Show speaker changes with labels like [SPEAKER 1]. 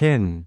[SPEAKER 1] 캔